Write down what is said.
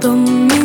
Tomé